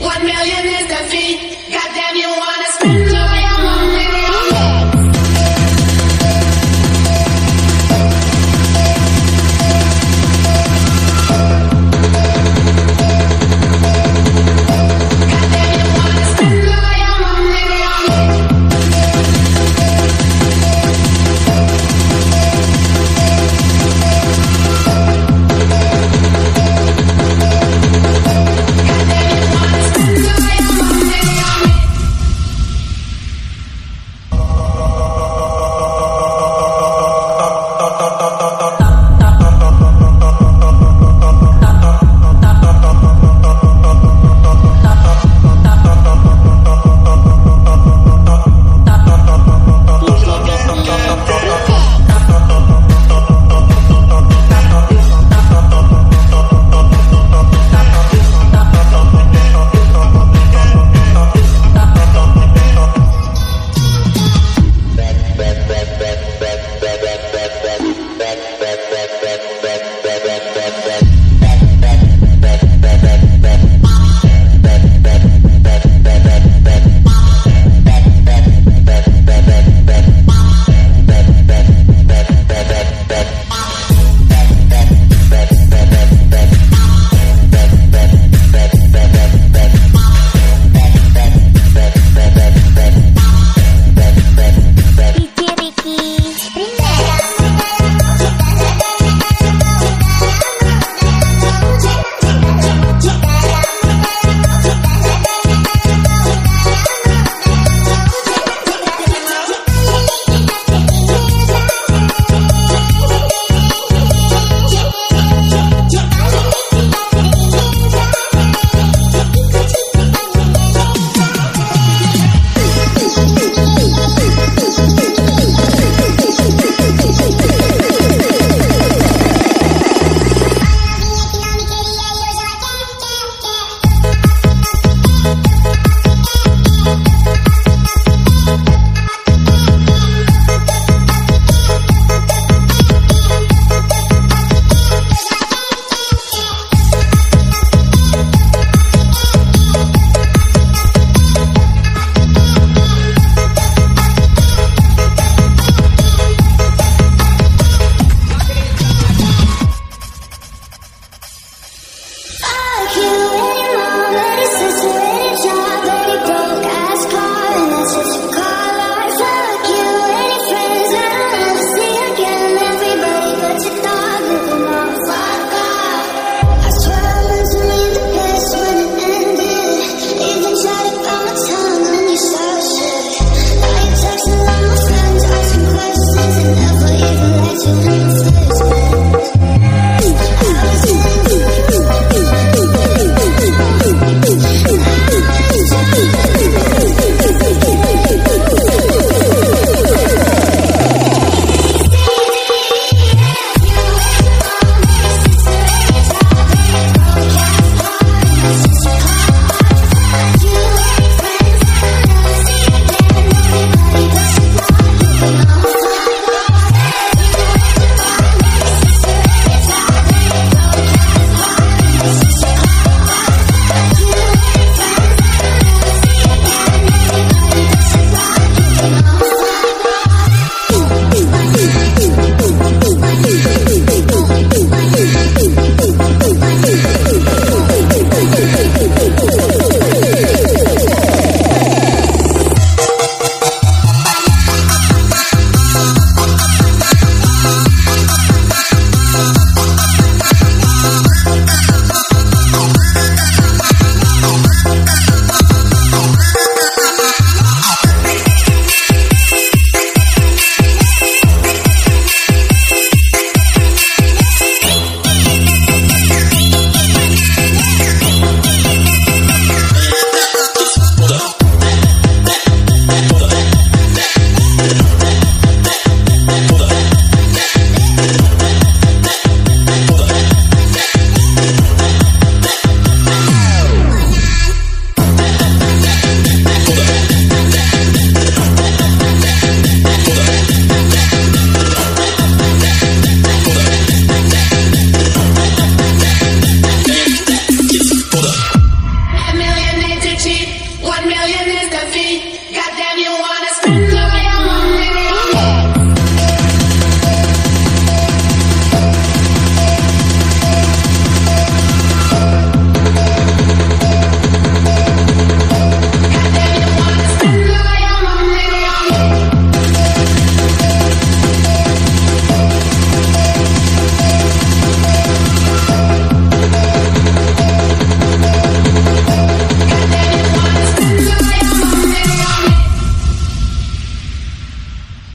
One million is the fee. Goddamn.